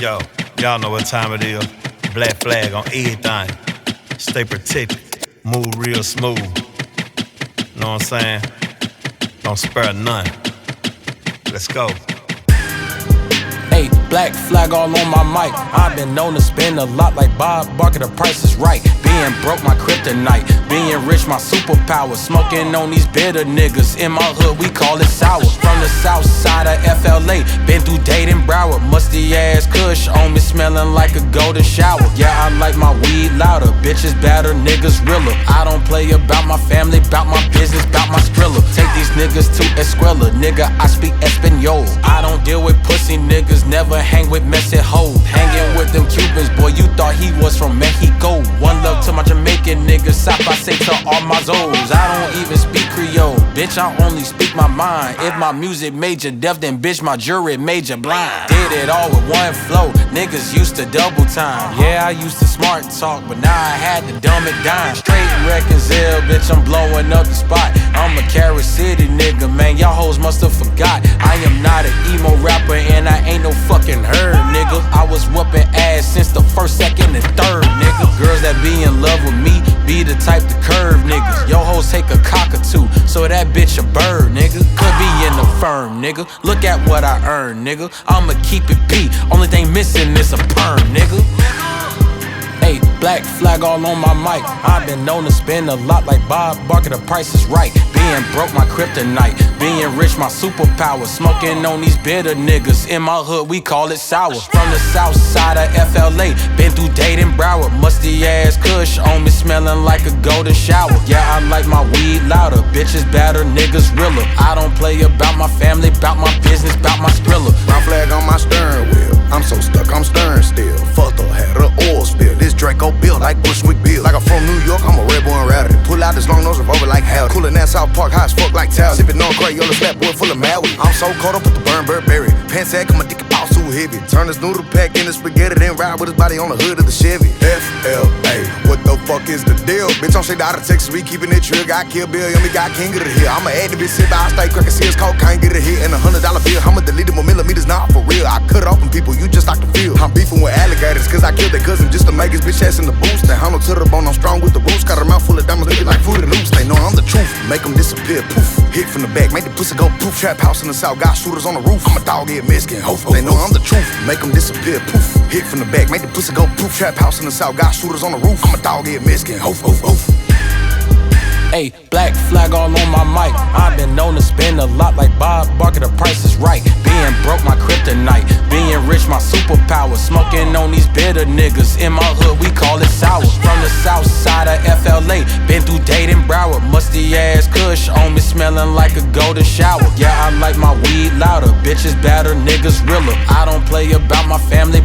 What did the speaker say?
Yo, y'all know what time it is. Black flag on everything. Stay protected. Move real smooth. Know what I'm saying? Don't spare none. Let's go. Hey, black flag all on my mic. I've been known to spend a lot like Bob Barker, the price is right. Being broke, my kryptonite. Being rich, my superpower. Smoking on these bitter niggas. In my hood, we call it sour. The south side of FLA. Been through Dayton, Broward. Musty ass kush on me, smelling like a golden shower. Yeah, I like my weed louder. Bitches better, niggas realer. I don't play about my family, about my business, about my skrilla. Take these niggas to Esquella. Nigga, I speak Espanol. I don't deal with pussy niggas never hang with messy hoes. Hanging with them Cubans, boy, you thought he was from Mexico. One love to my Jamaican niggas, I say to all my Zoes. I don't even speak Creole, bitch, I only speak my mind. If my music made you deaf, then bitch, my jury made you blind. Did it all with one flow, niggas used to double time. Yeah, I used to smart talk, but now I had to dumb it down. Straight reconcile, bitch, I'm blowing up the spot. I'm a Carol City nigga, man, y'all hoes must have forgot. Third, nigga. Girls that be in love with me be the type to curve niggas. Yo hoes take a cockatoo, so that bitch a bird, nigga. Could be in the firm, nigga. Look at what I earn, nigga. I'ma keep it P. Only thing missing is a perm, nigga. Black flag all on my mic. I've been known to spend a lot like Bob Barker, the price is right. Being broke, my kryptonite. Being rich, my superpower. Smoking on these bitter niggas. In my hood, we call it sour. From the south side of FLA. Been through Dayton, Broward. Musty ass kush on me, smelling like a golden shower. Yeah, I like my weed louder. Bitches better, niggas realer. I don't play about my family, about my business, about like Tal. Sippin' on Crayola, slap boy full of Maui. I'm so caught up with the burn Burberry. Pants sack, my dick boss too heavy. Turn this noodle pack into spaghetti, then ride with his body on the hood of the Chevy. FLA, what the fuck is the deal? Bitch, I'm straight out of Texas, we keepin' it trill. Got kill Bill, yummy, got king of the hill. I'ma add the bitch, sit by, I stay crackin' seals, cocaine, get a hit, and a hundred dollar bill. I'ma delete it them millimeters, not for real. I cut off on people, you just like to feel. I'm beefing with alligators, cause I killed their cousin just to make his bitch ass in the boost. They handle to the bone, I'm strong with the roots. Got a mouth full of diamonds, like truth, make them disappear, poof. Hit from the back, make the pussy go poof. Trap house in the south, got shooters on the roof. I'm a dog head Mexican, hoof. They know I'm the truth, make them disappear, poof. Hit from the back, make the pussy go poof. Trap house in the south, got shooters on the roof. I'm a dog head Mexican, hoof, hoof, hoof. Hey, black flag all on my mic. I've been known to spend a niggas. In my hood, we call it sour. From the south side of FLA. Been through Dayton, Broward. Musty ass kush on me, smelling like a golden shower. Yeah, I like my weed louder. Bitches better, niggas realer. I don't play about my family,